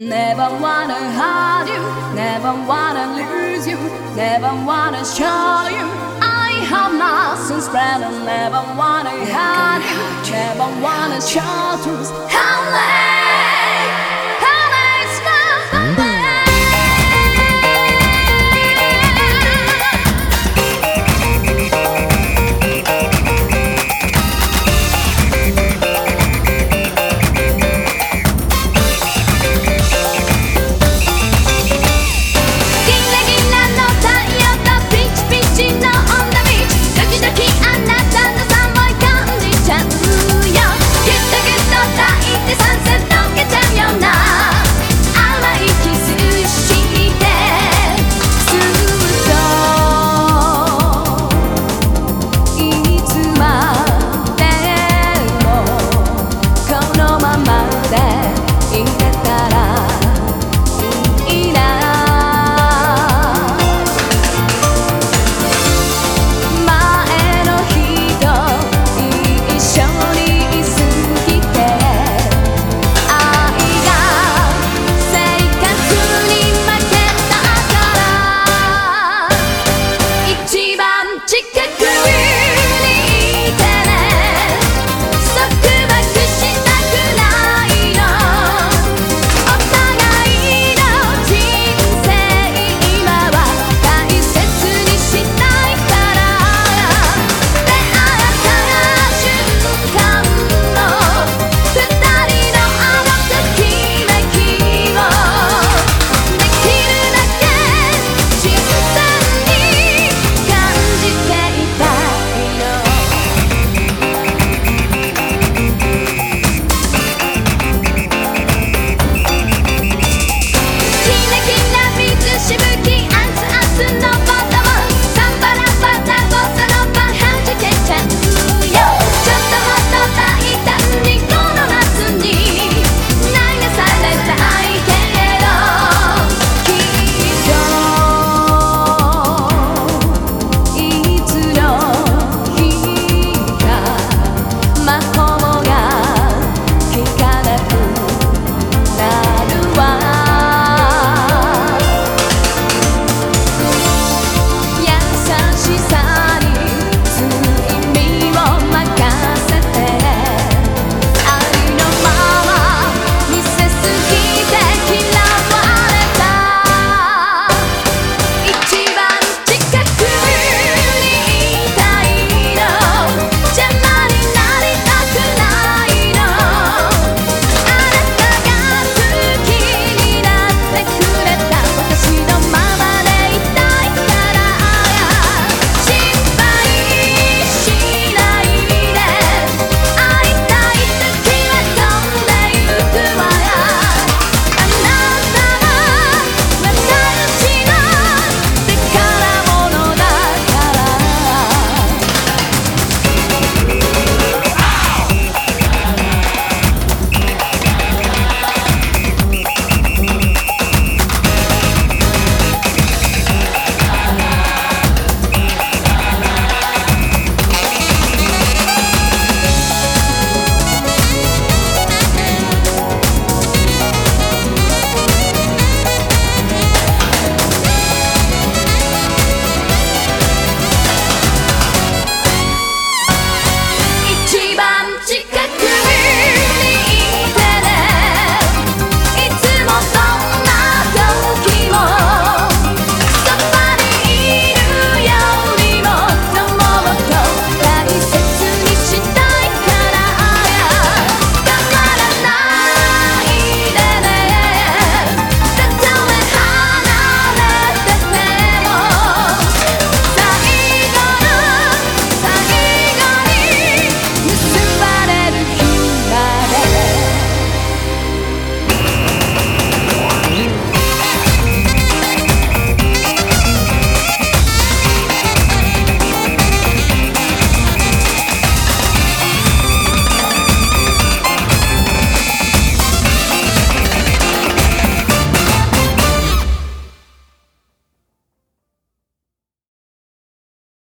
Never wanna hide you, never wanna lose you, never wanna show you. I have nothing and never wanna hide you, never wanna show truth. How